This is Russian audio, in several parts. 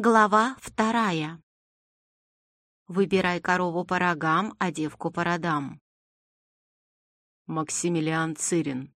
Глава вторая. Выбирай корову по рогам, а девку по родам. Максимилиан Цирин.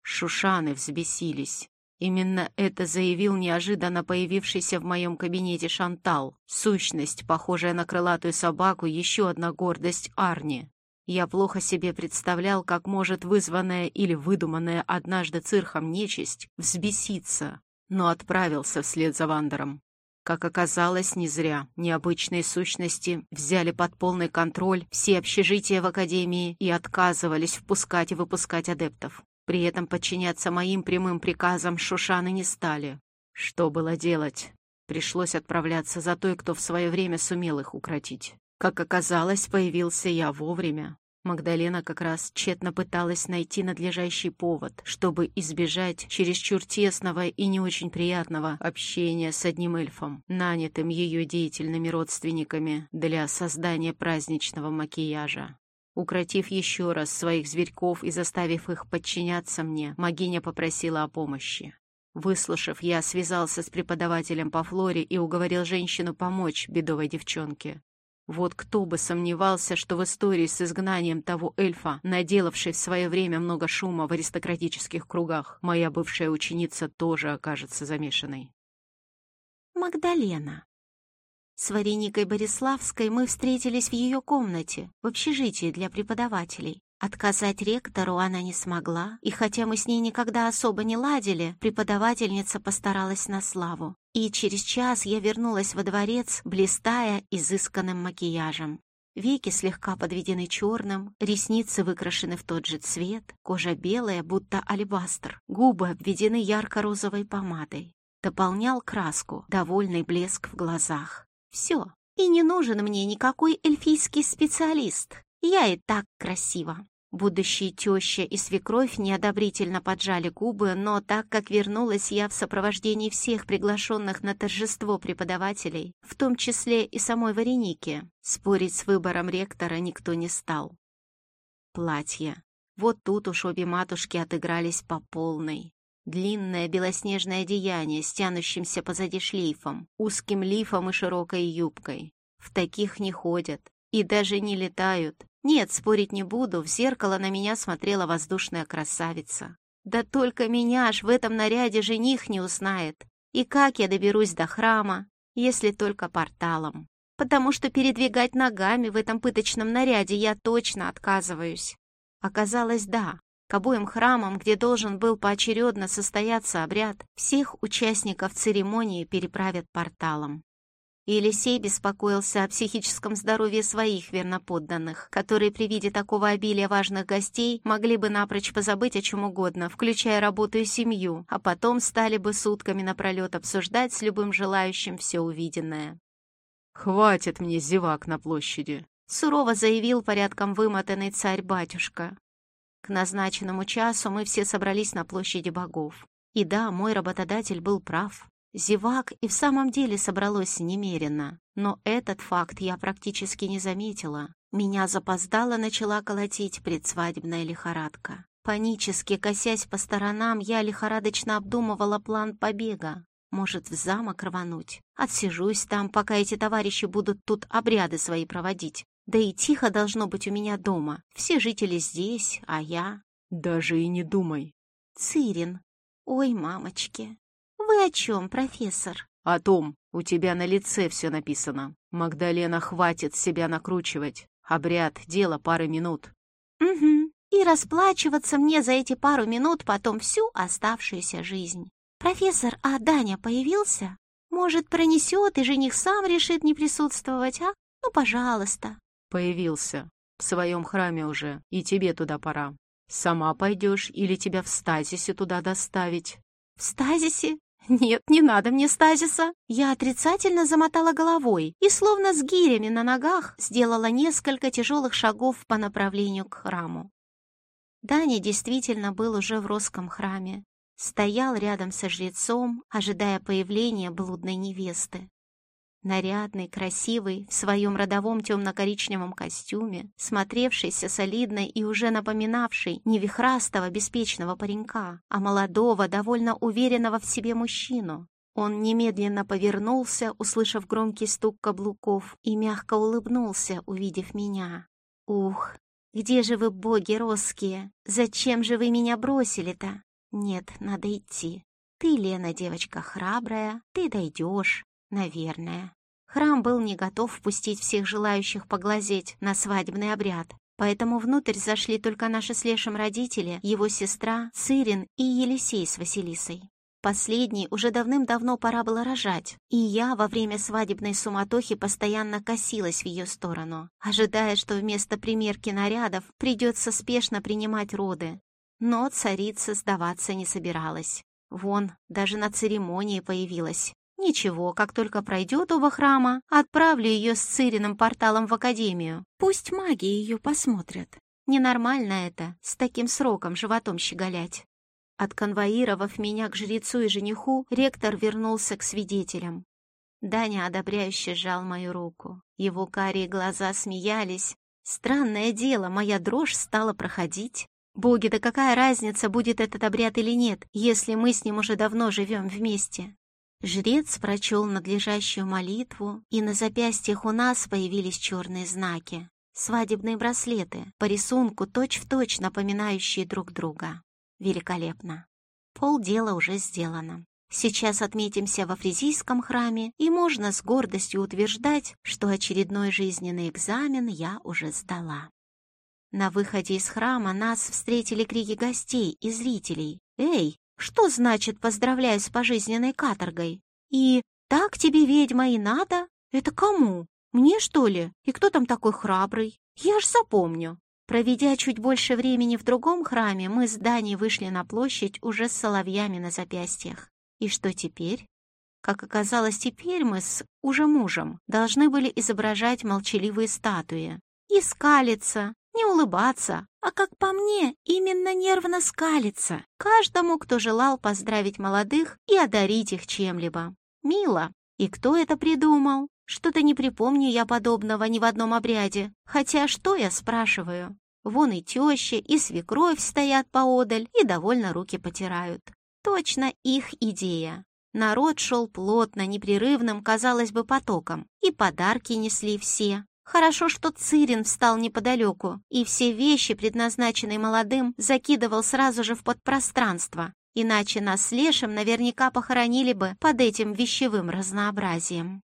Шушаны взбесились. Именно это заявил неожиданно появившийся в моем кабинете Шантал. Сущность, похожая на крылатую собаку, еще одна гордость Арни. Я плохо себе представлял, как может вызванная или выдуманная однажды цирхом нечисть взбеситься, но отправился вслед за Вандером. Как оказалось, не зря. Необычные сущности взяли под полный контроль все общежития в Академии и отказывались впускать и выпускать адептов. При этом подчиняться моим прямым приказам Шушаны не стали. Что было делать? Пришлось отправляться за той, кто в свое время сумел их укротить. Как оказалось, появился я вовремя. Магдалена как раз тщетно пыталась найти надлежащий повод, чтобы избежать чересчур тесного и не очень приятного общения с одним эльфом, нанятым ее деятельными родственниками для создания праздничного макияжа. Укротив еще раз своих зверьков и заставив их подчиняться мне, Магиня попросила о помощи. Выслушав, я связался с преподавателем по флоре и уговорил женщину помочь бедовой девчонке. Вот кто бы сомневался, что в истории с изгнанием того эльфа, наделавшей в свое время много шума в аристократических кругах, моя бывшая ученица тоже окажется замешанной. Магдалена. С Вареникой Бориславской мы встретились в ее комнате, в общежитии для преподавателей. Отказать ректору она не смогла, и хотя мы с ней никогда особо не ладили, преподавательница постаралась на славу. И через час я вернулась во дворец, блистая изысканным макияжем. Веки слегка подведены черным, ресницы выкрашены в тот же цвет, кожа белая, будто алебастр, губы обведены ярко-розовой помадой. Дополнял краску, довольный блеск в глазах. Все, и не нужен мне никакой эльфийский специалист. Я и так красива. Будущие теща и свекровь неодобрительно поджали губы, но так как вернулась я в сопровождении всех приглашенных на торжество преподавателей, в том числе и самой Вареники, спорить с выбором ректора никто не стал. Платье. Вот тут уж обе матушки отыгрались по полной. Длинное белоснежное одеяние с тянущимся позади шлейфом, узким лифом и широкой юбкой. В таких не ходят и даже не летают, нет, спорить не буду, в зеркало на меня смотрела воздушная красавица. Да только меня аж в этом наряде жених не узнает. И как я доберусь до храма, если только порталом? Потому что передвигать ногами в этом пыточном наряде я точно отказываюсь. Оказалось, да, к обоим храмам, где должен был поочередно состояться обряд, всех участников церемонии переправят порталом. Елисей беспокоился о психическом здоровье своих верноподданных, которые при виде такого обилия важных гостей могли бы напрочь позабыть о чем угодно, включая работу и семью, а потом стали бы сутками напролет обсуждать с любым желающим все увиденное. «Хватит мне зевак на площади», — сурово заявил порядком вымотанный царь-батюшка. К назначенному часу мы все собрались на площади богов. И да, мой работодатель был прав. Зевак и в самом деле собралось немерено, но этот факт я практически не заметила. Меня запоздало начала колотить предсвадебная лихорадка. Панически косясь по сторонам, я лихорадочно обдумывала план побега. Может, в замок рвануть? Отсижусь там, пока эти товарищи будут тут обряды свои проводить. Да и тихо должно быть у меня дома. Все жители здесь, а я... Даже и не думай. Цирин. Ой, мамочки. «Вы о чем, профессор?» «О том. У тебя на лице все написано. Магдалена, хватит себя накручивать. Обряд, дело пары минут». «Угу. И расплачиваться мне за эти пару минут потом всю оставшуюся жизнь. Профессор, а Даня появился? Может, пронесет, и жених сам решит не присутствовать, а? Ну, пожалуйста». «Появился. В своем храме уже, и тебе туда пора. Сама пойдешь или тебя в стазисе туда доставить?» «В стазисе? «Нет, не надо мне стазиса!» Я отрицательно замотала головой и, словно с гирями на ногах, сделала несколько тяжелых шагов по направлению к храму. Даня действительно был уже в Росском храме. Стоял рядом со жрецом, ожидая появления блудной невесты. Нарядный, красивый, в своем родовом темно-коричневом костюме, смотревшийся солидно и уже напоминавший не вихрастого, беспечного паренька, а молодого, довольно уверенного в себе мужчину. Он немедленно повернулся, услышав громкий стук каблуков, и мягко улыбнулся, увидев меня. «Ух, где же вы, боги росские? Зачем же вы меня бросили-то? Нет, надо идти. Ты, Лена, девочка храбрая, ты дойдешь, наверное». Храм был не готов впустить всех желающих поглазеть на свадебный обряд, поэтому внутрь зашли только наши с Лешем родители, его сестра, Цирин и Елисей с Василисой. Последней уже давным-давно пора было рожать, и я во время свадебной суматохи постоянно косилась в ее сторону, ожидая, что вместо примерки нарядов придется спешно принимать роды. Но царица сдаваться не собиралась. Вон, даже на церемонии появилась. Ничего, как только пройдет оба храма, отправлю ее с Цириным порталом в академию. Пусть маги ее посмотрят. Ненормально это, с таким сроком животом щеголять. Отконвоировав меня к жрецу и жениху, ректор вернулся к свидетелям. Даня одобряюще сжал мою руку. Его карие глаза смеялись. Странное дело, моя дрожь стала проходить. Боги, да какая разница, будет этот обряд или нет, если мы с ним уже давно живем вместе? Жрец прочел надлежащую молитву, и на запястьях у нас появились черные знаки. Свадебные браслеты, по рисунку точь-в-точь точь напоминающие друг друга. Великолепно. Полдела уже сделано. Сейчас отметимся во Фризийском храме, и можно с гордостью утверждать, что очередной жизненный экзамен я уже сдала. На выходе из храма нас встретили крики гостей и зрителей. «Эй, что значит «поздравляю с пожизненной каторгой»? И «так тебе, ведьма, и надо»? Это кому? Мне, что ли? И кто там такой храбрый? Я ж запомню. Проведя чуть больше времени в другом храме, мы с Даней вышли на площадь уже с соловьями на запястьях. И что теперь? Как оказалось, теперь мы с уже мужем должны были изображать молчаливые статуи. И скалиться, не улыбаться, а, как по мне, именно нервно скалиться. Каждому, кто желал поздравить молодых и одарить их чем-либо. Мило. И кто это придумал? Что-то не припомню я подобного ни в одном обряде. Хотя что я спрашиваю? Вон и теща, и свекровь стоят поодаль и довольно руки потирают. Точно их идея. Народ шел плотно, непрерывным, казалось бы, потоком. И подарки несли все. Хорошо, что Цирин встал неподалеку, и все вещи, предназначенные молодым, закидывал сразу же в подпространство. Иначе нас с Лешем наверняка похоронили бы под этим вещевым разнообразием.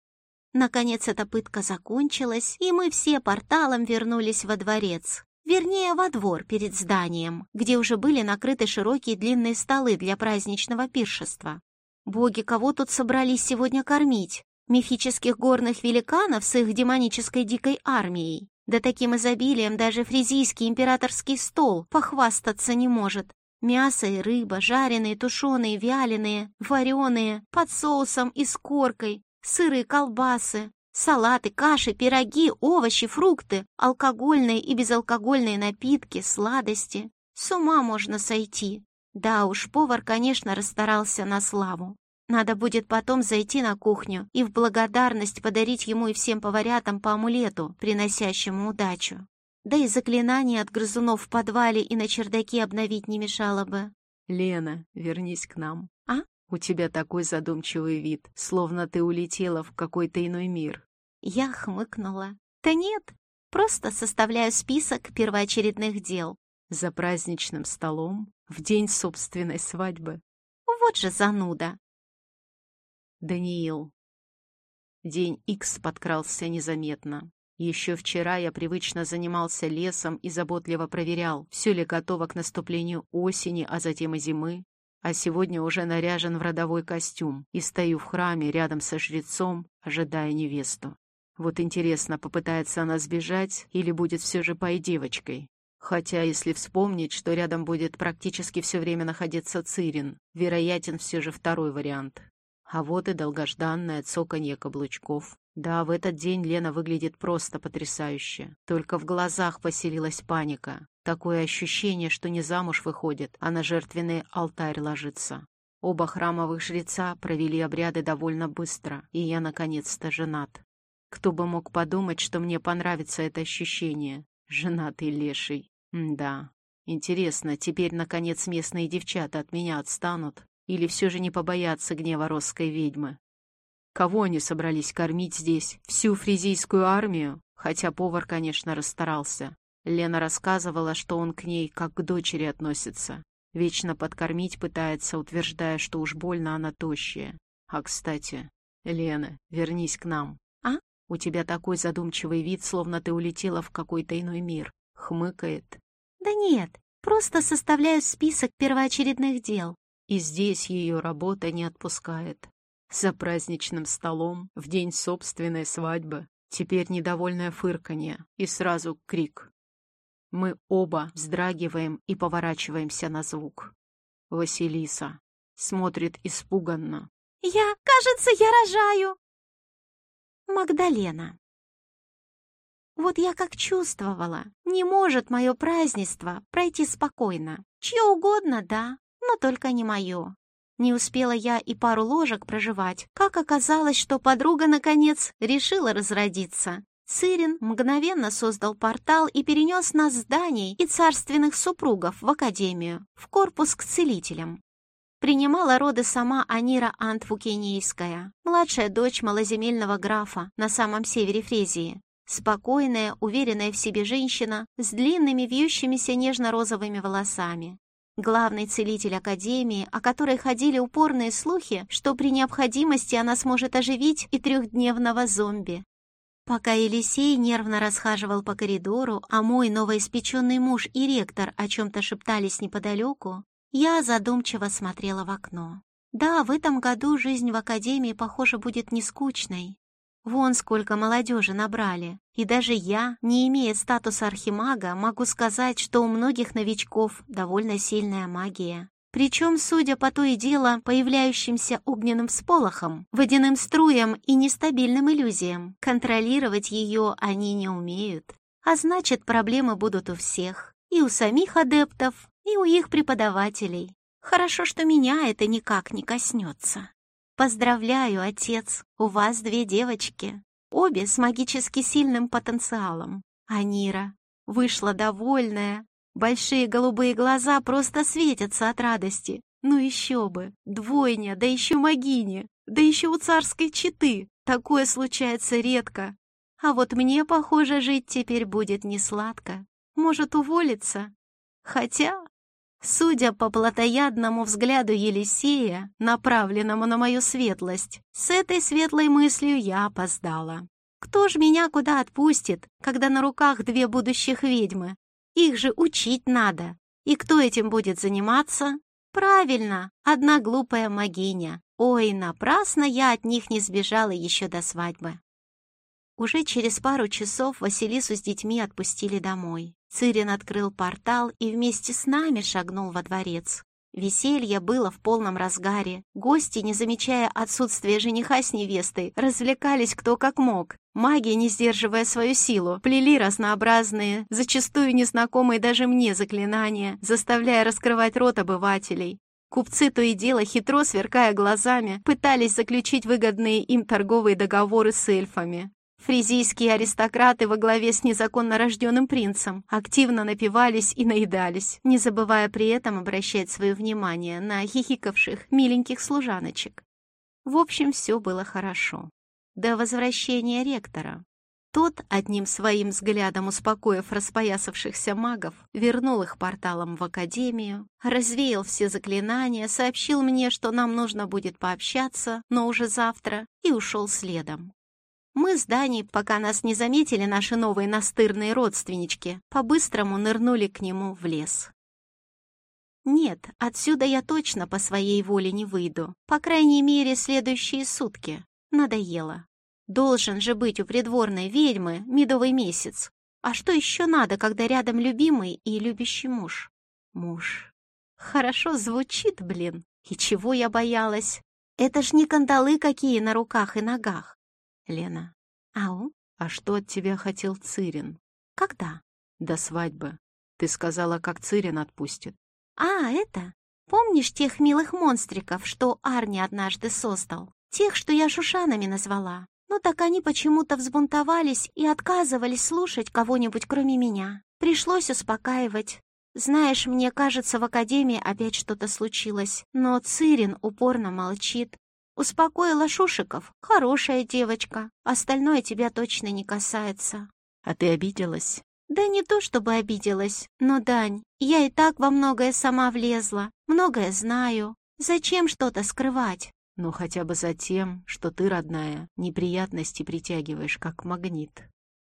Наконец эта пытка закончилась, и мы все порталом вернулись во дворец. Вернее, во двор перед зданием, где уже были накрыты широкие длинные столы для праздничного пиршества. Боги, кого тут собрались сегодня кормить? Мифических горных великанов с их демонической дикой армией? Да таким изобилием даже фризийский императорский стол похвастаться не может. Мясо и рыба, жареные, тушеные, вяленые, вареные, под соусом и с коркой, сырые колбасы, салаты, каши, пироги, овощи, фрукты, алкогольные и безалкогольные напитки, сладости. С ума можно сойти. Да уж, повар, конечно, расстарался на славу. Надо будет потом зайти на кухню и в благодарность подарить ему и всем поварятам по амулету, приносящему удачу. Да и заклинание от грызунов в подвале и на чердаке обновить не мешало бы. «Лена, вернись к нам». «А?» У тебя такой задумчивый вид, словно ты улетела в какой-то иной мир. Я хмыкнула. Да нет, просто составляю список первоочередных дел. За праздничным столом, в день собственной свадьбы. Вот же зануда. Даниил. День Икс подкрался незаметно. Еще вчера я привычно занимался лесом и заботливо проверял, все ли готово к наступлению осени, а затем и зимы а сегодня уже наряжен в родовой костюм и стою в храме рядом со жрецом, ожидая невесту. Вот интересно, попытается она сбежать или будет все же пой девочкой. Хотя, если вспомнить, что рядом будет практически все время находиться Цирин, вероятен все же второй вариант. А вот и долгожданное цоканье каблучков. Да, в этот день Лена выглядит просто потрясающе. Только в глазах поселилась паника. Такое ощущение, что не замуж выходит, а на жертвенный алтарь ложится. Оба храмовых жреца провели обряды довольно быстро, и я наконец-то женат. Кто бы мог подумать, что мне понравится это ощущение. Женатый леший. М да. Интересно, теперь, наконец, местные девчата от меня отстанут? Или все же не побояться гнева росской ведьмы? Кого они собрались кормить здесь? Всю фризийскую армию? Хотя повар, конечно, расстарался. Лена рассказывала, что он к ней как к дочери относится. Вечно подкормить пытается, утверждая, что уж больно она тощая. А, кстати, Лена, вернись к нам. А? У тебя такой задумчивый вид, словно ты улетела в какой-то иной мир. Хмыкает. Да нет, просто составляю список первоочередных дел. И здесь ее работа не отпускает. За праздничным столом, в день собственной свадьбы, теперь недовольное фырканье и сразу крик. Мы оба вздрагиваем и поворачиваемся на звук. Василиса смотрит испуганно. «Я, кажется, я рожаю!» Магдалена. Вот я как чувствовала, не может мое празднество пройти спокойно. Чье угодно, да, но только не мое. Не успела я и пару ложек проживать, как оказалось, что подруга, наконец, решила разродиться. Цирин мгновенно создал портал и перенес нас с Даней и царственных супругов в академию, в корпус к целителям. Принимала роды сама Анира Антвукенийская, младшая дочь малоземельного графа на самом севере Фрезии. Спокойная, уверенная в себе женщина с длинными вьющимися нежно-розовыми волосами, Главный целитель Академии, о которой ходили упорные слухи, что при необходимости она сможет оживить и трехдневного зомби. Пока Елисей нервно расхаживал по коридору, а мой новоиспеченный муж и ректор о чем-то шептались неподалеку, я задумчиво смотрела в окно. Да, в этом году жизнь в Академии, похоже, будет не скучной. Вон сколько молодежи набрали. И даже я, не имея статуса архимага, могу сказать, что у многих новичков довольно сильная магия. Причем, судя по то и дело, появляющимся огненным всполохам, водяным струям и нестабильным иллюзиям, контролировать ее они не умеют. А значит, проблемы будут у всех. И у самих адептов, и у их преподавателей. Хорошо, что меня это никак не коснется. «Поздравляю, отец, у вас две девочки, обе с магически сильным потенциалом. Анира вышла довольная, большие голубые глаза просто светятся от радости. Ну еще бы, двойня, да еще магини, да еще у царской четы. Такое случается редко. А вот мне, похоже, жить теперь будет не сладко. Может, уволиться? Хотя Судя по плотоядному взгляду Елисея, направленному на мою светлость, с этой светлой мыслью я опоздала. Кто ж меня куда отпустит, когда на руках две будущих ведьмы? Их же учить надо. И кто этим будет заниматься? Правильно, одна глупая могиня. Ой, напрасно я от них не сбежала еще до свадьбы. Уже через пару часов Василису с детьми отпустили домой. Цирин открыл портал и вместе с нами шагнул во дворец. Веселье было в полном разгаре. Гости, не замечая отсутствия жениха с невестой, развлекались кто как мог. Маги, не сдерживая свою силу, плели разнообразные, зачастую незнакомые даже мне заклинания, заставляя раскрывать рот обывателей. Купцы то и дело, хитро сверкая глазами, пытались заключить выгодные им торговые договоры с эльфами. Фризийские аристократы во главе с незаконно рожденным принцем активно напивались и наедались, не забывая при этом обращать свое внимание на хихикавших миленьких служаночек. В общем, все было хорошо. До возвращения ректора. Тот, одним своим взглядом успокоив распоясавшихся магов, вернул их порталом в академию, развеял все заклинания, сообщил мне, что нам нужно будет пообщаться, но уже завтра, и ушел следом. Мы с Даней, пока нас не заметили наши новые настырные родственнички, по-быстрому нырнули к нему в лес. Нет, отсюда я точно по своей воле не выйду. По крайней мере, следующие сутки. Надоело. Должен же быть у придворной ведьмы медовый месяц. А что еще надо, когда рядом любимый и любящий муж? Муж. Хорошо звучит, блин. И чего я боялась? Это ж не кандалы какие на руках и ногах. Лена. Ау? А что от тебя хотел Цирин? Когда? До свадьбы. Ты сказала, как Цирин отпустит. А, это? Помнишь тех милых монстриков, что Арни однажды создал? Тех, что я шушанами назвала? Ну так они почему-то взбунтовались и отказывались слушать кого-нибудь, кроме меня. Пришлось успокаивать. Знаешь, мне кажется, в академии опять что-то случилось, но Цирин упорно молчит. Успокоила Шушиков, хорошая девочка, остальное тебя точно не касается. А ты обиделась? Да не то чтобы обиделась, но, Дань, я и так во многое сама влезла, многое знаю. Зачем что-то скрывать? Ну, хотя бы за тем, что ты, родная, неприятности притягиваешь, как магнит.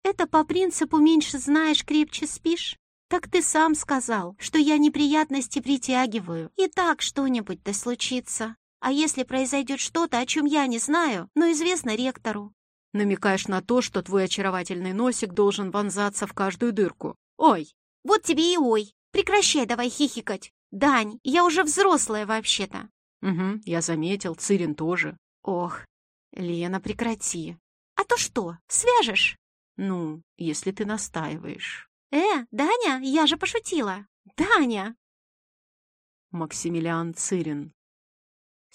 Это по принципу «меньше знаешь, крепче спишь»? Так ты сам сказал, что я неприятности притягиваю. И так что-нибудь-то случится. А если произойдет что-то, о чем я не знаю, но известно ректору? Намекаешь на то, что твой очаровательный носик должен вонзаться в каждую дырку. Ой! Вот тебе и ой! Прекращай давай хихикать. Дань, я уже взрослая вообще-то. Угу, я заметил, Цирин тоже. Ох, Лена, прекрати. А то что, свяжешь? Ну, если ты настаиваешь. Э, Даня, я же пошутила. Даня! Максимилиан Цирин.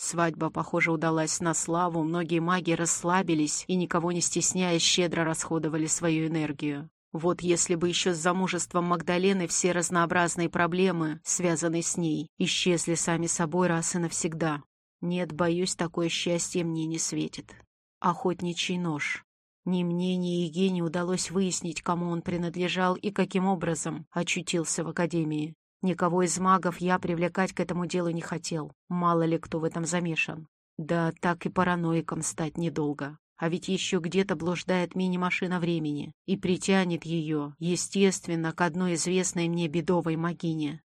Свадьба, похоже, удалась на славу, многие маги расслабились и, никого не стесняясь, щедро расходовали свою энергию. Вот если бы еще с замужеством Магдалены все разнообразные проблемы, связанные с ней, исчезли сами собой раз и навсегда. Нет, боюсь, такое счастье мне не светит. Охотничий нож. Ни мне, ни Еге не удалось выяснить, кому он принадлежал и каким образом очутился в Академии. Никого из магов я привлекать к этому делу не хотел. Мало ли кто в этом замешан. Да так и параноиком стать недолго. А ведь еще где-то блуждает мини-машина времени и притянет ее, естественно, к одной известной мне бедовой могине.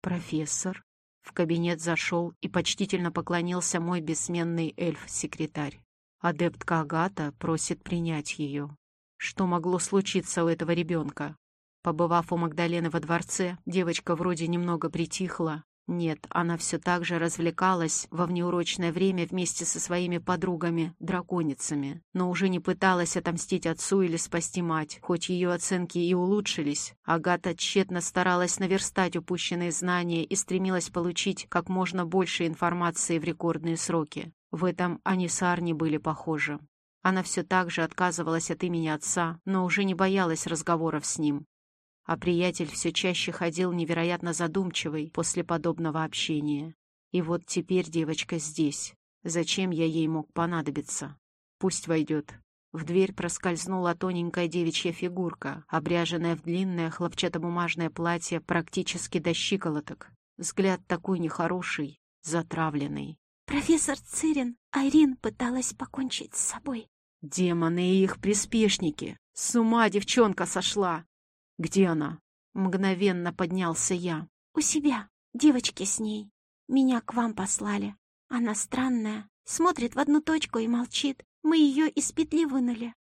«Профессор?» В кабинет зашел и почтительно поклонился мой бессменный эльф-секретарь. Адептка Агата просит принять ее. Что могло случиться у этого ребенка? Побывав у Магдалены во дворце, девочка вроде немного притихла, нет, она все так же развлекалась во внеурочное время вместе со своими подругами-драконицами, но уже не пыталась отомстить отцу или спасти мать, хоть ее оценки и улучшились. Агата тщетно старалась наверстать упущенные знания и стремилась получить как можно больше информации в рекордные сроки. В этом они с Арни были похожи. Она все так же отказывалась от имени отца, но уже не боялась разговоров с ним а приятель все чаще ходил невероятно задумчивый после подобного общения. И вот теперь девочка здесь. Зачем я ей мог понадобиться? Пусть войдет. В дверь проскользнула тоненькая девичья фигурка, обряженная в длинное хлопчатобумажное платье практически до щиколоток. Взгляд такой нехороший, затравленный. «Профессор Цирин, Айрин пыталась покончить с собой». «Демоны и их приспешники! С ума девчонка сошла! «Где она?» Мгновенно поднялся я. «У себя. Девочки с ней. Меня к вам послали. Она странная. Смотрит в одну точку и молчит. Мы ее из петли вынули».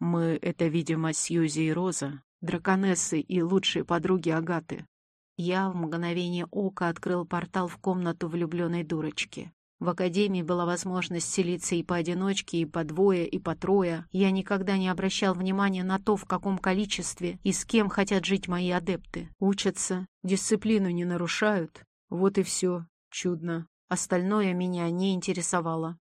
«Мы — это, видимо, Сьюзи и Роза, драконессы и лучшие подруги Агаты». Я в мгновение ока открыл портал в комнату влюбленной дурочки. В академии была возможность селиться и поодиночке, и по двое, и по трое. Я никогда не обращал внимания на то, в каком количестве и с кем хотят жить мои адепты. Учатся, дисциплину не нарушают. Вот и все. Чудно. Остальное меня не интересовало.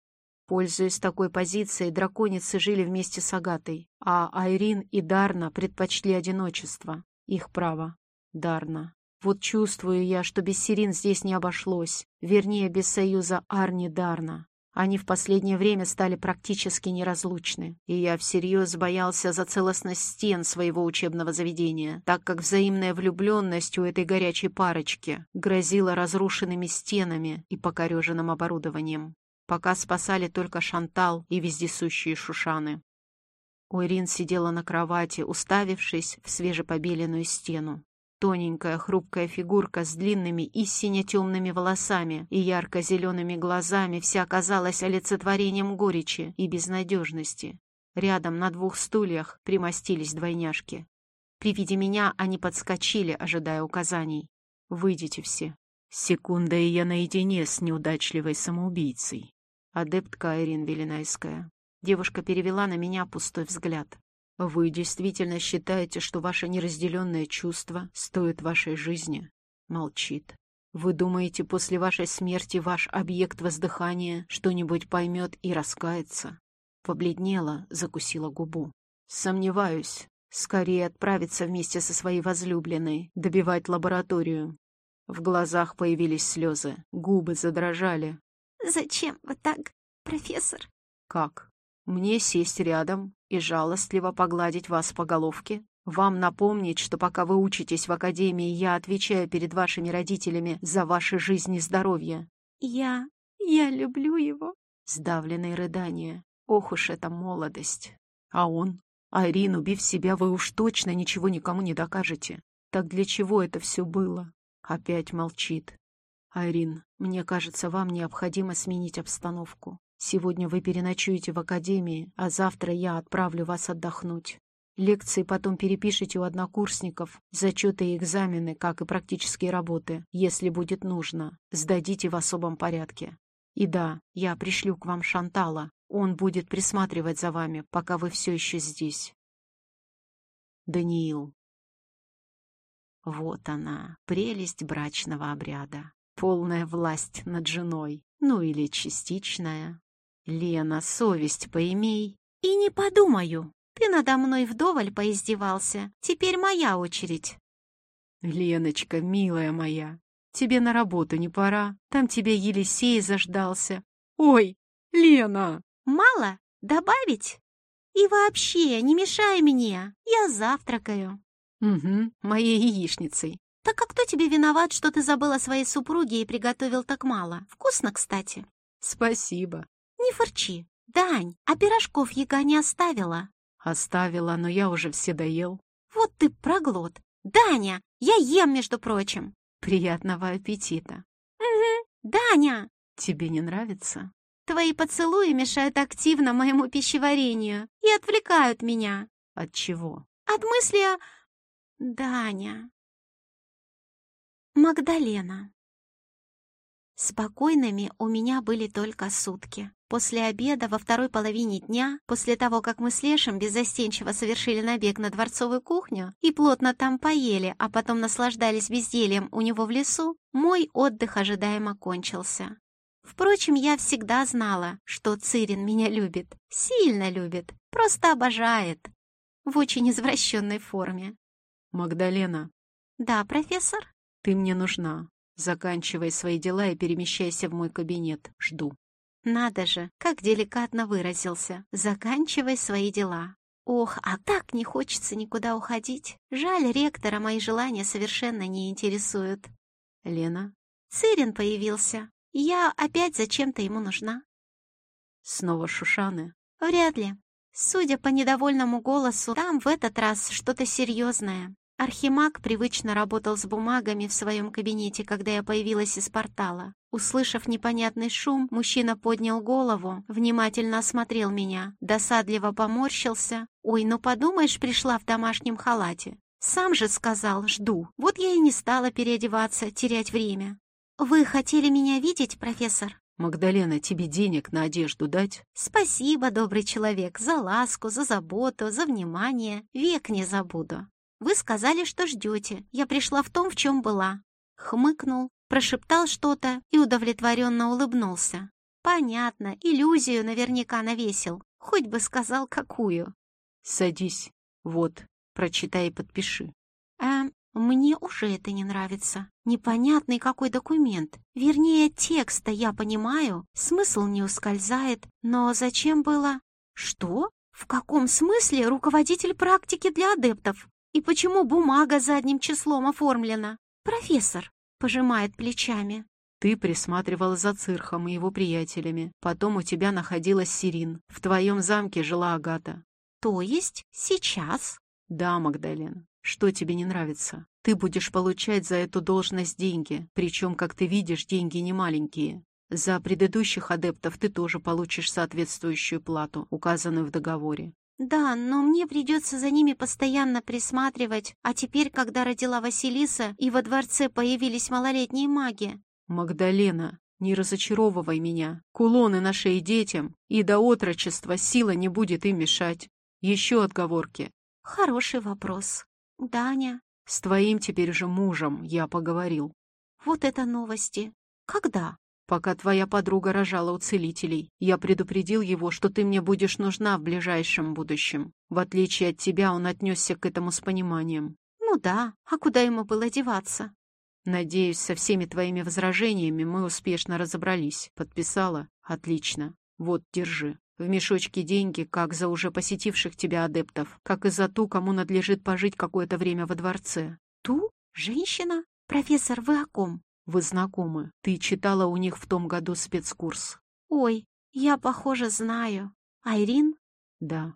Пользуясь такой позицией, драконицы жили вместе с Агатой, а Айрин и Дарна предпочли одиночество. Их право. Дарна. Вот чувствую я, что без Сирин здесь не обошлось, вернее, без союза Арни Дарна. Они в последнее время стали практически неразлучны, и я всерьез боялся за целостность стен своего учебного заведения, так как взаимная влюбленность у этой горячей парочки грозила разрушенными стенами и покореженным оборудованием. Пока спасали только Шантал и вездесущие Шушаны. Уирин сидела на кровати, уставившись в свежепобеленную стену. Тоненькая хрупкая фигурка с длинными и сине-темными волосами и ярко-зелеными глазами вся казалась олицетворением горечи и безнадежности. Рядом на двух стульях примостились двойняшки. При виде меня они подскочили, ожидая указаний. «Выйдите все». Секунда, и я наедине с неудачливой самоубийцей. Адептка Айрин Велинайская. Девушка перевела на меня пустой взгляд. Вы действительно считаете, что ваше неразделенное чувство стоит вашей жизни? Молчит. Вы думаете, после вашей смерти ваш объект воздыхания что-нибудь поймет и раскается? Побледнела, закусила губу. Сомневаюсь. Скорее отправиться вместе со своей возлюбленной, добивать лабораторию. В глазах появились слезы, губы задрожали. «Зачем вы так, профессор?» «Как? Мне сесть рядом и жалостливо погладить вас по головке? Вам напомнить, что пока вы учитесь в академии, я отвечаю перед вашими родителями за ваши жизни и здоровье?» «Я... я люблю его». Сдавленные рыдания. Ох уж эта молодость. А он? Айрин, убив себя, вы уж точно ничего никому не докажете. Так для чего это все было? Опять молчит. Айрин, мне кажется, вам необходимо сменить обстановку. Сегодня вы переночуете в академии, а завтра я отправлю вас отдохнуть. Лекции потом перепишите у однокурсников, зачеты и экзамены, как и практические работы, если будет нужно, сдадите в особом порядке. И да, я пришлю к вам Шантала, он будет присматривать за вами, пока вы все еще здесь. Даниил. Вот она, прелесть брачного обряда. Полная власть над женой, ну или частичная. Лена, совесть поимей. И не подумаю. Ты надо мной вдоволь поиздевался. Теперь моя очередь. Леночка, милая моя, тебе на работу не пора. Там тебе Елисей заждался. Ой, Лена! Мало? Добавить? И вообще, не мешай мне. Я завтракаю. Угу, моей яичницей. Так а кто тебе виноват, что ты забыл о своей супруге и приготовил так мало? Вкусно, кстати. Спасибо. Не фырчи. Дань, а пирожков яга не оставила? Оставила, но я уже все доел. Вот ты проглот. Даня, я ем, между прочим. Приятного аппетита. Угу. Даня! Тебе не нравится? Твои поцелуи мешают активно моему пищеварению и отвлекают меня. От чего? От мысли о... Даня. Магдалена. Спокойными у меня были только сутки. После обеда во второй половине дня, после того, как мы с Лешем беззастенчиво совершили набег на дворцовую кухню и плотно там поели, а потом наслаждались бездельем у него в лесу, мой отдых ожидаемо кончился. Впрочем, я всегда знала, что Цирин меня любит, сильно любит, просто обожает. В очень извращенной форме. «Магдалена». «Да, профессор?» «Ты мне нужна. Заканчивай свои дела и перемещайся в мой кабинет. Жду». Надо же, как деликатно выразился. «Заканчивай свои дела». Ох, а так не хочется никуда уходить. Жаль, ректора мои желания совершенно не интересуют. Лена? Цирин появился. Я опять зачем-то ему нужна. Снова Шушаны? Вряд ли. Судя по недовольному голосу, там в этот раз что-то серьезное. Архимаг привычно работал с бумагами в своем кабинете, когда я появилась из портала. Услышав непонятный шум, мужчина поднял голову, внимательно осмотрел меня, досадливо поморщился. «Ой, ну подумаешь, пришла в домашнем халате. Сам же сказал, жду. Вот я и не стала переодеваться, терять время». «Вы хотели меня видеть, профессор?» «Магдалена, тебе денег на одежду дать?» «Спасибо, добрый человек, за ласку, за заботу, за внимание. Век не забуду». Вы сказали, что ждете. Я пришла в том, в чем была». Хмыкнул, прошептал что-то и удовлетворенно улыбнулся. «Понятно, иллюзию наверняка навесил. Хоть бы сказал, какую». «Садись. Вот, прочитай и подпиши». «Эм, мне уже это не нравится. Непонятный какой документ. Вернее, текста я понимаю, смысл не ускользает. Но зачем было... Что? В каком смысле руководитель практики для адептов? И почему бумага задним числом оформлена? Профессор пожимает плечами. Ты присматривала за цирхом и его приятелями. Потом у тебя находилась Сирин. В твоем замке жила Агата. То есть сейчас? Да, Магдалена. Что тебе не нравится? Ты будешь получать за эту должность деньги. Причем, как ты видишь, деньги не маленькие. За предыдущих адептов ты тоже получишь соответствующую плату, указанную в договоре. «Да, но мне придется за ними постоянно присматривать, а теперь, когда родила Василиса и во дворце появились малолетние маги...» «Магдалена, не разочаровывай меня. Кулоны на шее детям, и до отрочества сила не будет им мешать. Еще отговорки». «Хороший вопрос. Даня...» «С твоим теперь же мужем я поговорил». «Вот это новости. Когда?» Пока твоя подруга рожала у целителей. Я предупредил его, что ты мне будешь нужна в ближайшем будущем. В отличие от тебя, он отнесся к этому с пониманием. Ну да, а куда ему было деваться? Надеюсь, со всеми твоими возражениями мы успешно разобрались. Подписала? Отлично. Вот, держи. В мешочке деньги, как за уже посетивших тебя адептов, как и за ту, кому надлежит пожить какое-то время во дворце. Ту? Женщина? Профессор, вы о ком? Вы знакомы. Ты читала у них в том году спецкурс. Ой, я, похоже, знаю. Айрин? Да.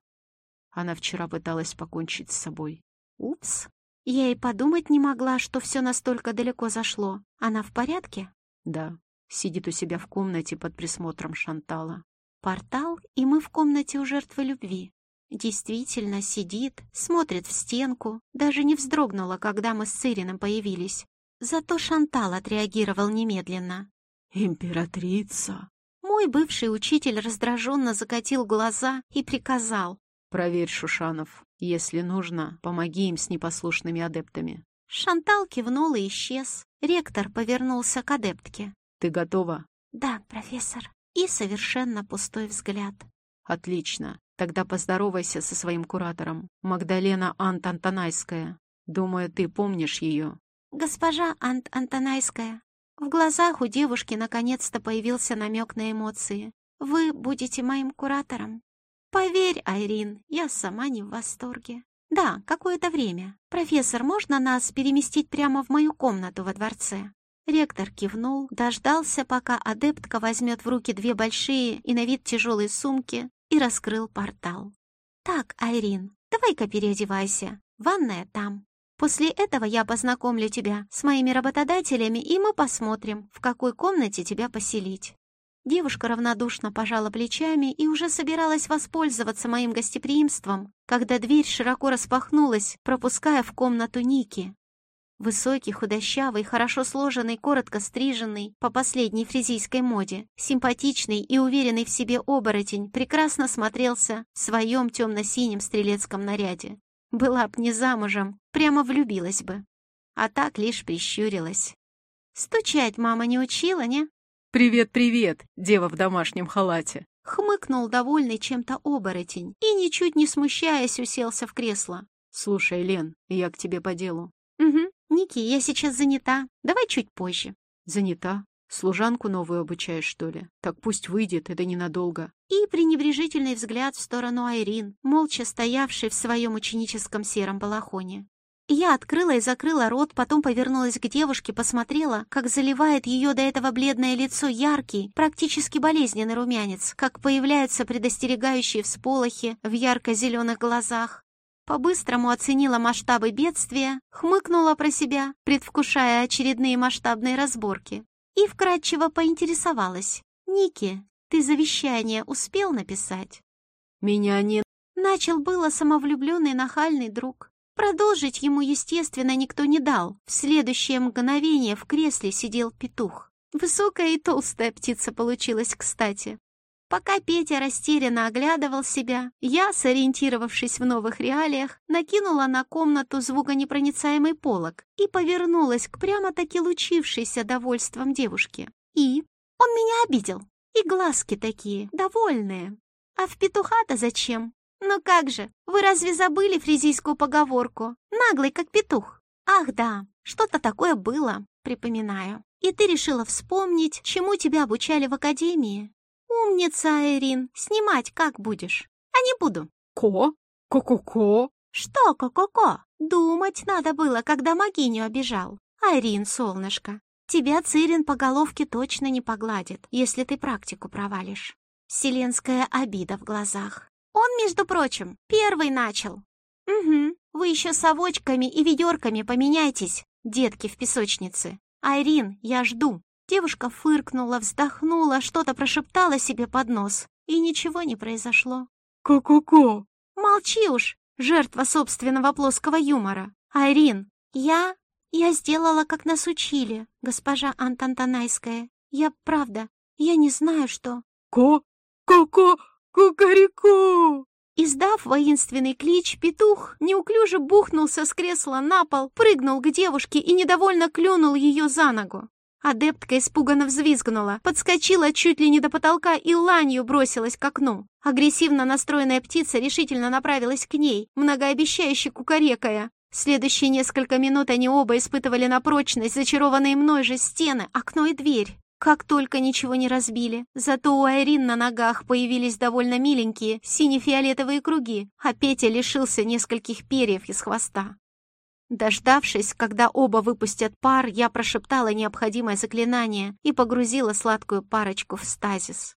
Она вчера пыталась покончить с собой. Упс. Я и подумать не могла, что все настолько далеко зашло. Она в порядке? Да. Сидит у себя в комнате под присмотром Шантала. Портал, и мы в комнате у жертвы любви. Действительно сидит, смотрит в стенку, даже не вздрогнула, когда мы с Цирином появились. Зато Шантал отреагировал немедленно. «Императрица!» Мой бывший учитель раздраженно закатил глаза и приказал. «Проверь Шушанов. Если нужно, помоги им с непослушными адептами». Шантал кивнул и исчез. Ректор повернулся к адептке. «Ты готова?» «Да, профессор». И совершенно пустой взгляд. «Отлично. Тогда поздоровайся со своим куратором. Магдалена Ант Антонайская. Думаю, ты помнишь ее. «Госпожа Ант Антонайская». В глазах у девушки наконец-то появился намек на эмоции. «Вы будете моим куратором?» «Поверь, Айрин, я сама не в восторге». «Да, какое-то время. Профессор, можно нас переместить прямо в мою комнату во дворце?» Ректор кивнул, дождался, пока адептка возьмет в руки две большие и на вид тяжелые сумки и раскрыл портал. «Так, Айрин, давай-ка переодевайся. Ванная там». После этого я познакомлю тебя с моими работодателями, и мы посмотрим, в какой комнате тебя поселить». Девушка равнодушно пожала плечами и уже собиралась воспользоваться моим гостеприимством, когда дверь широко распахнулась, пропуская в комнату Ники. Высокий, худощавый, хорошо сложенный, коротко стриженный, по последней фризийской моде, симпатичный и уверенный в себе оборотень прекрасно смотрелся в своем темно-синем стрелецком наряде. Была б не замужем, прямо влюбилась бы. А так лишь прищурилась. Стучать мама не учила, не? «Привет, привет, дева в домашнем халате!» Хмыкнул довольный чем-то оборотень и, ничуть не смущаясь, уселся в кресло. «Слушай, Лен, я к тебе по делу». «Угу, Ники, я сейчас занята. Давай чуть позже». «Занята? Служанку новую обучаешь, что ли? Так пусть выйдет, это ненадолго. И пренебрежительный взгляд в сторону Айрин, молча стоявшей в своем ученическом сером балахоне. Я открыла и закрыла рот, потом повернулась к девушке, посмотрела, как заливает ее до этого бледное лицо яркий, практически болезненный румянец, как появляются предостерегающие всполохи в ярко-зеленых глазах. По-быстрому оценила масштабы бедствия, хмыкнула про себя, предвкушая очередные масштабные разборки и вкратчиво поинтересовалась. «Ники, ты завещание успел написать?» «Меня не...» Начал было самовлюбленный нахальный друг. Продолжить ему, естественно, никто не дал. В следующее мгновение в кресле сидел петух. Высокая и толстая птица получилась, кстати. Пока Петя растерянно оглядывал себя, я, сориентировавшись в новых реалиях, накинула на комнату звуконепроницаемый полог и повернулась к прямо-таки лучившейся довольством девушке. И он меня обидел. И глазки такие, довольные. А в петуха-то зачем? Ну как же, вы разве забыли фризийскую поговорку? Наглый, как петух. Ах да, что-то такое было, припоминаю. И ты решила вспомнить, чему тебя обучали в академии. «Умница, Айрин! Снимать как будешь?» «А не буду». «Ко? Ко-ко-ко?» «Что ко-ко-ко? Думать надо было, когда могиню обижал. Айрин, солнышко, тебя Цирин по головке точно не погладит, если ты практику провалишь». Вселенская обида в глазах. «Он, между прочим, первый начал». «Угу, вы еще совочками и ведерками поменяйтесь, детки в песочнице. Айрин, я жду». Девушка фыркнула, вздохнула, что-то прошептала себе под нос, и ничего не произошло. «Ко-ко-ко!» «Молчи уж, жертва собственного плоского юмора. Айрин, я... я сделала, как нас учили, госпожа Антантанайская. Я правда, я не знаю, что...» «Ко... кукареку!» Издав воинственный клич, петух неуклюже бухнулся с кресла на пол, прыгнул к девушке и недовольно клюнул ее за ногу. Адептка испуганно взвизгнула, подскочила чуть ли не до потолка и ланью бросилась к окну. Агрессивно настроенная птица решительно направилась к ней, многообещающе кукарекая. Следующие несколько минут они оба испытывали на прочность зачарованные мной же стены, окно и дверь. Как только ничего не разбили. Зато у Айрин на ногах появились довольно миленькие сине-фиолетовые круги, а Петя лишился нескольких перьев из хвоста. Дождавшись, когда оба выпустят пар, я прошептала необходимое заклинание и погрузила сладкую парочку в стазис.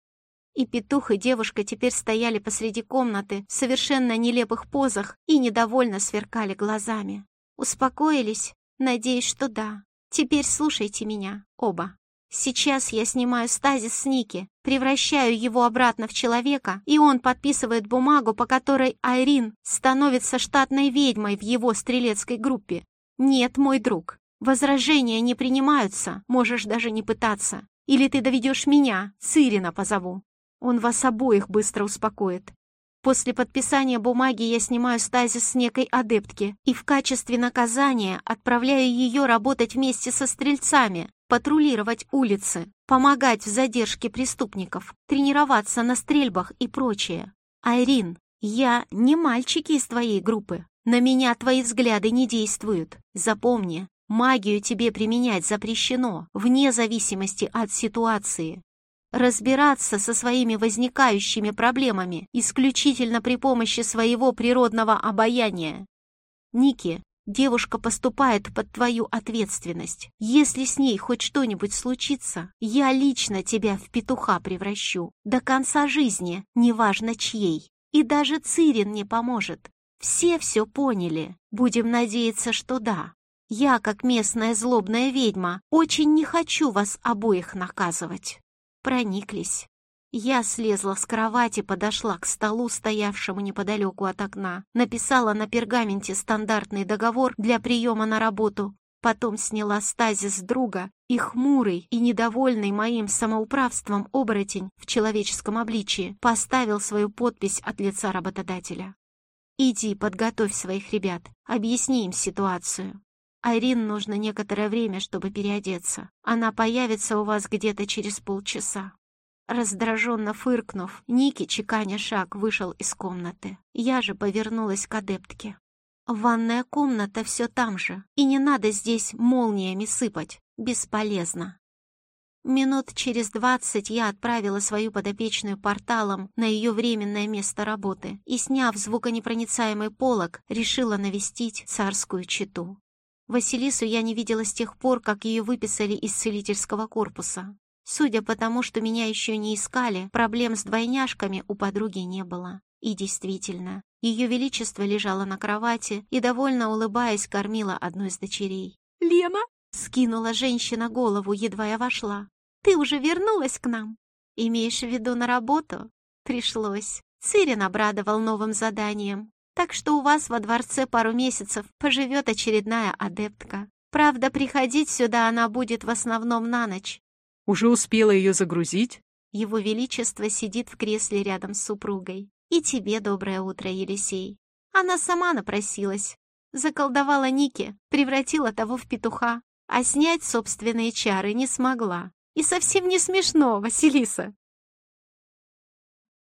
И петух, и девушка теперь стояли посреди комнаты в совершенно нелепых позах и недовольно сверкали глазами. Успокоились? Надеюсь, что да. Теперь слушайте меня, оба. Сейчас я снимаю стазис с Ники, превращаю его обратно в человека, и он подписывает бумагу, по которой Айрин становится штатной ведьмой в его стрелецкой группе. Нет, мой друг, возражения не принимаются, можешь даже не пытаться. Или ты доведешь меня, Цирина позову. Он вас обоих быстро успокоит. После подписания бумаги я снимаю стазис с некой адептки и в качестве наказания отправляю ее работать вместе со стрельцами, патрулировать улицы, помогать в задержке преступников, тренироваться на стрельбах и прочее. Айрин, я не мальчики из твоей группы. На меня твои взгляды не действуют. Запомни, магию тебе применять запрещено, вне зависимости от ситуации. Разбираться со своими возникающими проблемами исключительно при помощи своего природного обаяния. Ники, Девушка поступает под твою ответственность. Если с ней хоть что-нибудь случится, я лично тебя в петуха превращу. До конца жизни, неважно чьей. И даже Цирин не поможет. Все все поняли. Будем надеяться, что да. Я, как местная злобная ведьма, очень не хочу вас обоих наказывать. Прониклись. Я слезла с кровати, подошла к столу, стоявшему неподалеку от окна, написала на пергаменте стандартный договор для приема на работу, потом сняла стазис друга, и хмурый и недовольный моим самоуправством оборотень в человеческом обличии поставил свою подпись от лица работодателя. «Иди, подготовь своих ребят, объясни им ситуацию. Айрин нужно некоторое время, чтобы переодеться. Она появится у вас где-то через полчаса». Раздраженно фыркнув, Ники, чеканя шаг, вышел из комнаты. Я же повернулась к адептке. «Ванная комната все там же, и не надо здесь молниями сыпать. Бесполезно». Минут через двадцать я отправила свою подопечную порталом на ее временное место работы и, сняв звуконепроницаемый полог, решила навестить царскую чету. Василису я не видела с тех пор, как ее выписали из целительского корпуса. Судя по тому, что меня еще не искали, проблем с двойняшками у подруги не было. И действительно, ее величество лежало на кровати и, довольно улыбаясь, кормила одну из дочерей. «Лена!» — скинула женщина голову, едва я вошла. «Ты уже вернулась к нам? Имеешь в виду на работу?» «Пришлось. Цирин обрадовал новым заданием. Так что у вас во дворце пару месяцев поживет очередная адептка. Правда, приходить сюда она будет в основном на ночь, уже успела ее загрузить? Его Величество сидит в кресле рядом с супругой. И тебе доброе утро, Елисей. Она сама напросилась. Заколдовала Ники, превратила того в петуха, а снять собственные чары не смогла. И совсем не смешно, Василиса.